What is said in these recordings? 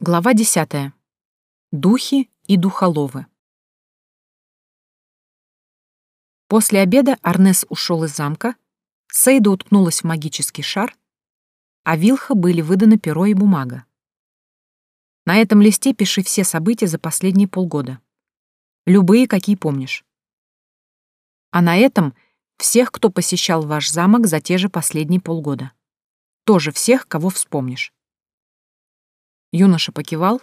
Глава десятая. Духи и духоловы. После обеда Арнес ушел из замка, Сейда уткнулась в магический шар, а Вилха были выданы перо и бумага. На этом листе пиши все события за последние полгода. Любые, какие помнишь. А на этом всех, кто посещал ваш замок за те же последние полгода. Тоже всех, кого вспомнишь. Юноша покивал,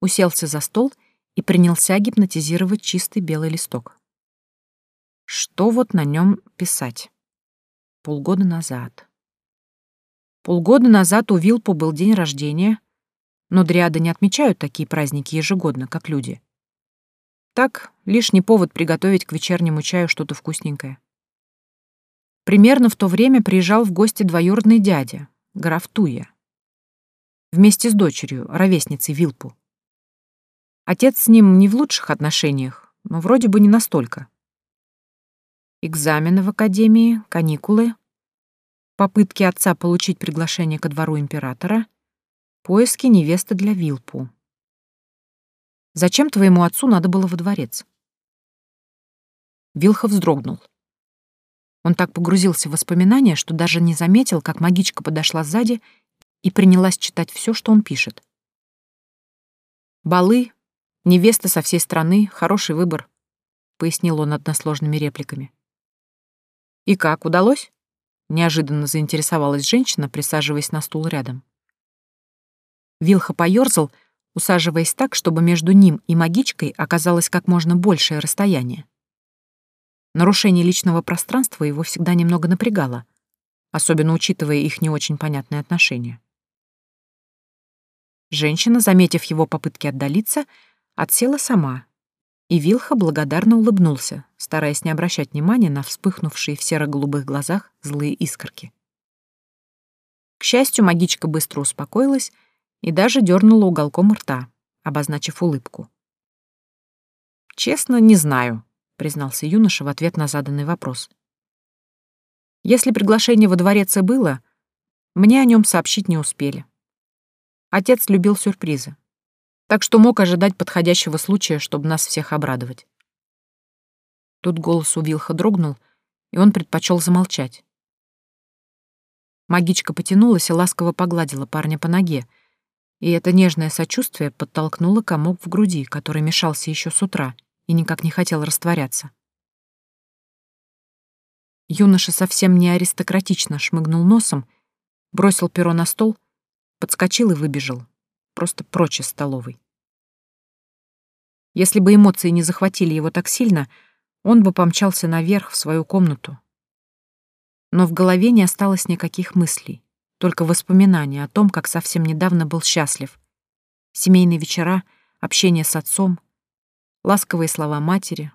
уселся за стол и принялся гипнотизировать чистый белый листок. Что вот на нем писать? Полгода назад. Полгода назад у Вилпу был день рождения, но дриады не отмечают такие праздники ежегодно, как люди. Так, лишний повод приготовить к вечернему чаю что-то вкусненькое. Примерно в то время приезжал в гости двоюродный дядя, граф Туя вместе с дочерью, ровесницей Вилпу. Отец с ним не в лучших отношениях, но вроде бы не настолько. Экзамены в академии, каникулы, попытки отца получить приглашение ко двору императора, поиски невесты для Вилпу. Зачем твоему отцу надо было во дворец? Вилха вздрогнул. Он так погрузился в воспоминания, что даже не заметил, как магичка подошла сзади и принялась читать все, что он пишет. «Балы, невеста со всей страны, хороший выбор», — пояснил он односложными репликами. «И как, удалось?» — неожиданно заинтересовалась женщина, присаживаясь на стул рядом. Вилха поёрзал, усаживаясь так, чтобы между ним и магичкой оказалось как можно большее расстояние. Нарушение личного пространства его всегда немного напрягало, особенно учитывая их не очень понятные отношения. Женщина, заметив его попытки отдалиться, отсела сама, и Вилха благодарно улыбнулся, стараясь не обращать внимания на вспыхнувшие в серо-голубых глазах злые искорки. К счастью, магичка быстро успокоилась и даже дернула уголком рта, обозначив улыбку. «Честно, не знаю», — признался юноша в ответ на заданный вопрос. «Если приглашение во дворец и было, мне о нем сообщить не успели. Отец любил сюрпризы, так что мог ожидать подходящего случая, чтобы нас всех обрадовать. Тут голос у Вилха дрогнул, и он предпочел замолчать. Магичка потянулась и ласково погладила парня по ноге, и это нежное сочувствие подтолкнуло комок в груди, который мешался еще с утра и никак не хотел растворяться. Юноша совсем не аристократично шмыгнул носом, бросил перо на стол подскочил и выбежал. Просто прочь из столовой. Если бы эмоции не захватили его так сильно, он бы помчался наверх в свою комнату. Но в голове не осталось никаких мыслей, только воспоминания о том, как совсем недавно был счастлив. Семейные вечера, общение с отцом, ласковые слова матери,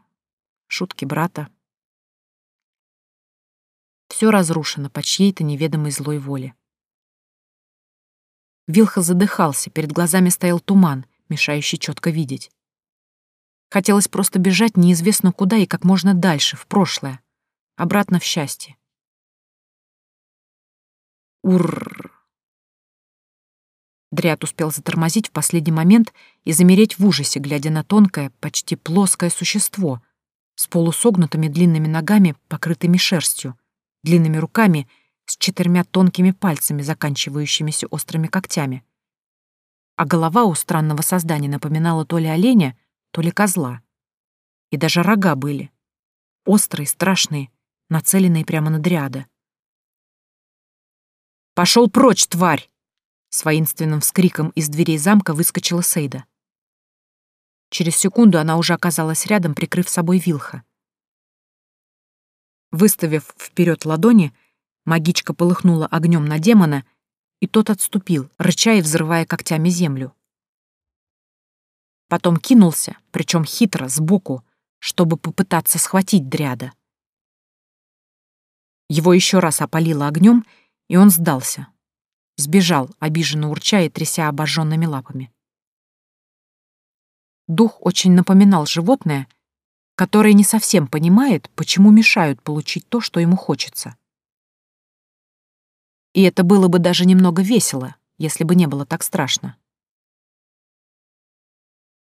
шутки брата. Все разрушено по чьей-то неведомой злой воле. Вилха задыхался, перед глазами стоял туман, мешающий четко видеть. Хотелось просто бежать неизвестно куда и как можно дальше, в прошлое, обратно в счастье. Уррр. Дряд успел затормозить в последний момент и замереть в ужасе, глядя на тонкое, почти плоское существо с полусогнутыми длинными ногами, покрытыми шерстью, длинными руками — с четырьмя тонкими пальцами, заканчивающимися острыми когтями. А голова у странного создания напоминала то ли оленя, то ли козла. И даже рога были. Острые, страшные, нацеленные прямо на дриада. «Пошел прочь, тварь!» С воинственным вскриком из дверей замка выскочила Сейда. Через секунду она уже оказалась рядом, прикрыв собой Вилха. Выставив вперед ладони, Магичка полыхнула огнем на демона, и тот отступил, рыча и взрывая когтями землю. Потом кинулся, причем хитро, сбоку, чтобы попытаться схватить дряда. Его еще раз опалило огнем, и он сдался. Сбежал, обиженно урча и тряся обожженными лапами. Дух очень напоминал животное, которое не совсем понимает, почему мешают получить то, что ему хочется. И это было бы даже немного весело, если бы не было так страшно.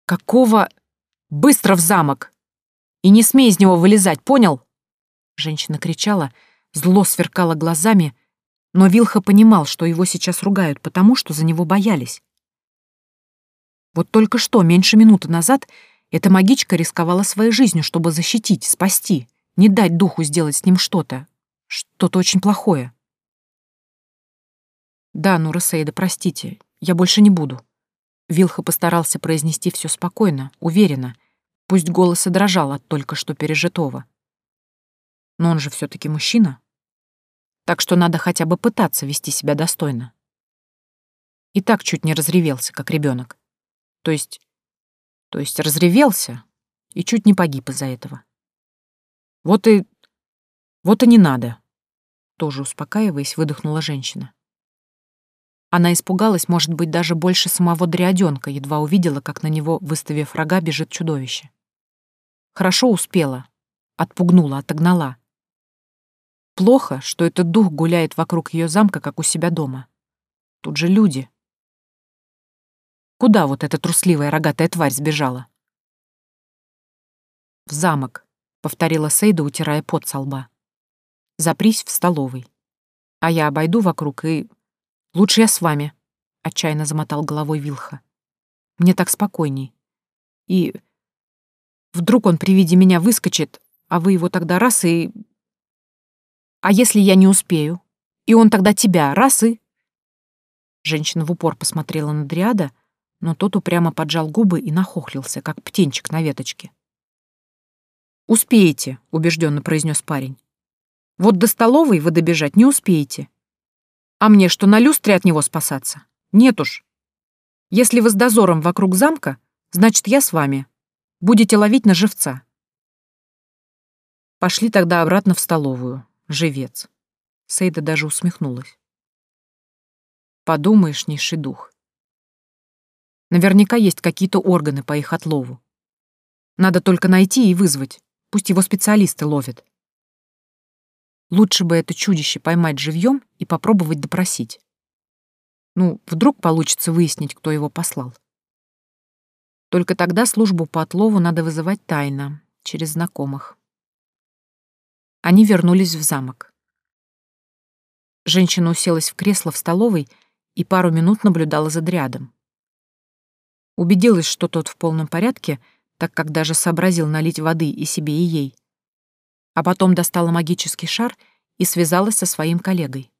«Какого? Быстро в замок! И не смей из него вылезать, понял?» Женщина кричала, зло сверкала глазами, но Вилха понимал, что его сейчас ругают, потому что за него боялись. Вот только что, меньше минуты назад, эта магичка рисковала своей жизнью, чтобы защитить, спасти, не дать духу сделать с ним что-то, что-то очень плохое. «Да, ну, Рассейда, простите, я больше не буду». Вилха постарался произнести все спокойно, уверенно, пусть голос и дрожал от только что пережитого. Но он же все таки мужчина. Так что надо хотя бы пытаться вести себя достойно. И так чуть не разревелся, как ребенок. То есть... То есть разревелся и чуть не погиб из-за этого. Вот и... Вот и не надо. Тоже успокаиваясь, выдохнула женщина. Она испугалась, может быть, даже больше самого дрядёнка, едва увидела, как на него, выставив рога, бежит чудовище. Хорошо успела. Отпугнула, отогнала. Плохо, что этот дух гуляет вокруг ее замка, как у себя дома. Тут же люди. Куда вот эта трусливая рогатая тварь сбежала? «В замок», — повторила Сейда, утирая пот со лба. «Запрись в столовой. А я обойду вокруг и... Лучше я с вами», — отчаянно замотал головой Вилха. «Мне так спокойней. И... Вдруг он при виде меня выскочит, а вы его тогда раз и... А если я не успею? И он тогда тебя раз и...» Женщина в упор посмотрела на Дриада, — но тот упрямо поджал губы и нахохлился, как птенчик на веточке. «Успеете», — убежденно произнес парень. «Вот до столовой вы добежать не успеете. А мне что, на люстре от него спасаться? Нет уж. Если вы с дозором вокруг замка, значит, я с вами. Будете ловить на живца». Пошли тогда обратно в столовую. Живец. Сейда даже усмехнулась. Подумаешь, низший дух. Наверняка есть какие-то органы по их отлову. Надо только найти и вызвать. Пусть его специалисты ловят. Лучше бы это чудище поймать живьем и попробовать допросить. Ну, вдруг получится выяснить, кто его послал. Только тогда службу по отлову надо вызывать тайно, через знакомых. Они вернулись в замок. Женщина уселась в кресло в столовой и пару минут наблюдала за дрядом. Убедилась, что тот в полном порядке, так как даже сообразил налить воды и себе, и ей. А потом достала магический шар и связалась со своим коллегой.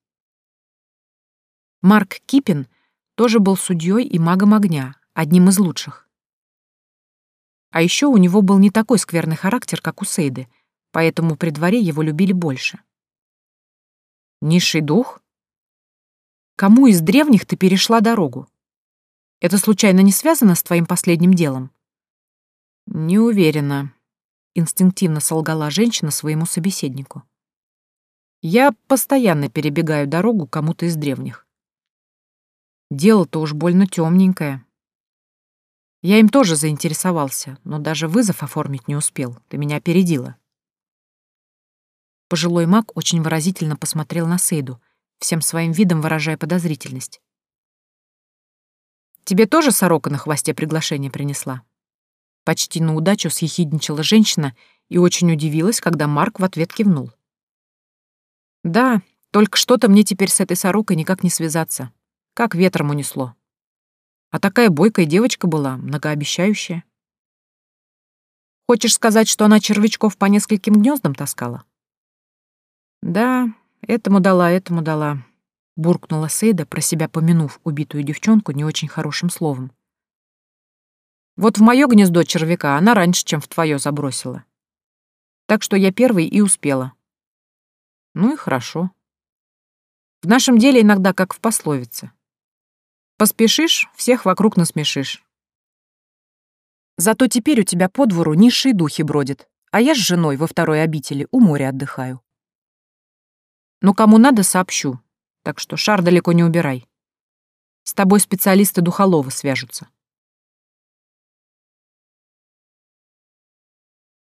Марк Кипин тоже был судьей и магом огня, одним из лучших. А еще у него был не такой скверный характер, как у Сейды, поэтому при дворе его любили больше. Низший дух? Кому из древних ты перешла дорогу? Это случайно не связано с твоим последним делом? Не уверена, инстинктивно солгала женщина своему собеседнику. Я постоянно перебегаю дорогу кому-то из древних. Дело-то уж больно темненькое. Я им тоже заинтересовался, но даже вызов оформить не успел. Ты меня опередила. Пожилой маг очень выразительно посмотрел на Сейду, всем своим видом выражая подозрительность. Тебе тоже сорока на хвосте приглашение принесла?» Почти на удачу съехидничала женщина и очень удивилась, когда Марк в ответ кивнул. «Да, только что-то мне теперь с этой сорокой никак не связаться. Как ветром унесло. А такая бойкая девочка была, многообещающая. Хочешь сказать, что она червячков по нескольким гнездам таскала?» «Да, этому дала, этому дала», буркнула Сейда, про себя помянув убитую девчонку не очень хорошим словом. Вот в мое гнездо червяка она раньше, чем в твое забросила. Так что я первый и успела. Ну и хорошо. В нашем деле иногда как в пословице. Поспешишь, всех вокруг насмешишь. Зато теперь у тебя по двору низшие духи бродят, а я с женой во второй обители у моря отдыхаю. Но кому надо, сообщу, так что шар далеко не убирай. С тобой специалисты духолова свяжутся.